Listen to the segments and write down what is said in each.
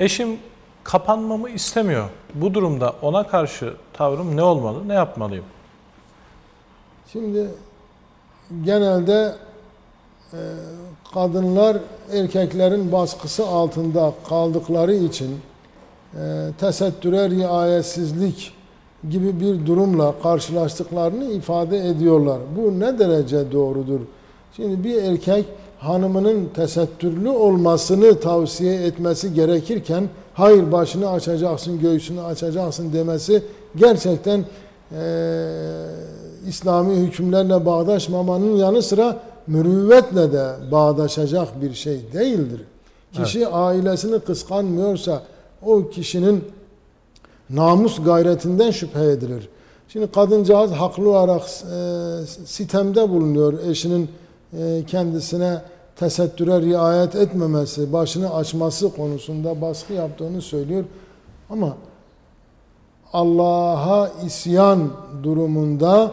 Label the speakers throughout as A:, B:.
A: Eşim kapanmamı istemiyor. Bu durumda ona karşı tavrım ne olmalı, ne yapmalıyım?
B: Şimdi genelde e, kadınlar erkeklerin baskısı altında kaldıkları için e, tesettüre riayetsizlik gibi bir durumla karşılaştıklarını ifade ediyorlar. Bu ne derece doğrudur? Şimdi bir erkek hanımının tesettürlü olmasını tavsiye etmesi gerekirken hayır başını açacaksın, göğsünü açacaksın demesi gerçekten eee, İslami hükümlerle bağdaşmamanın yanı sıra mürüvvetle de bağdaşacak bir şey değildir. Kişi ailesini kıskanmıyorsa o kişinin namus gayretinden şüphe edilir. Şimdi kadıncağız haklı olarak e, sitemde bulunuyor eşinin e, kendisine tesettüre riayet etmemesi, başını açması konusunda baskı yaptığını söylüyor. Ama Allah'a isyan durumunda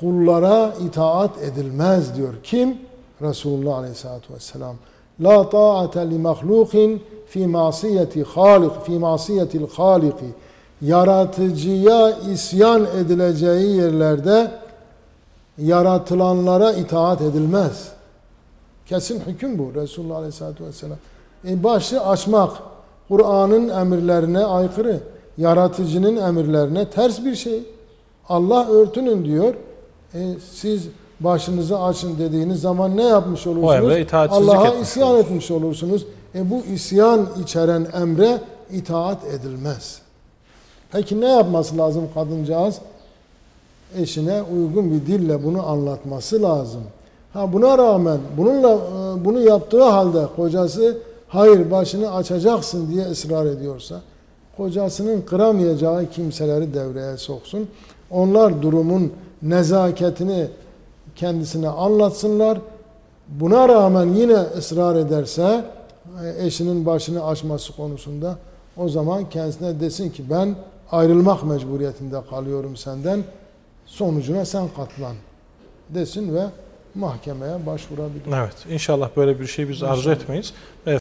B: kullara itaat edilmez diyor. Kim? Resulullah Aleyhisselatü Vesselam. La ta'ate li mahlukin fi masiyeti halik, fi masiyetil haliki. Yaratıcıya isyan edileceği yerlerde yaratılanlara itaat edilmez. Kesin hüküm bu Resulullah Aleyhisselatü Vesselam. E başı açmak Kur'an'ın emirlerine aykırı, yaratıcının emirlerine ters bir şey. Allah örtünün diyor. E, siz başınızı açın dediğiniz zaman ne yapmış olursunuz? Allah'a isyan etmiş olursunuz. E, bu isyan içeren emre itaat edilmez. Peki ne yapması lazım kadıncağız? Eşine uygun bir dille bunu anlatması lazım. Ha buna rağmen bununla e, bunu yaptığı halde kocası hayır başını açacaksın diye ısrar ediyorsa kocasının kıramayacağı kimseleri devreye soksun. Onlar durumun nezaketini kendisine anlatsınlar. Buna rağmen yine ısrar ederse e, eşinin başını açması konusunda o zaman kendisine desin ki ben ayrılmak mecburiyetinde kalıyorum senden. Sonucuna sen katlan desin ve mahkemeye başvurabilir.
A: Evet, inşallah böyle bir şey biz arzu
B: İnşallah.
A: etmeyiz.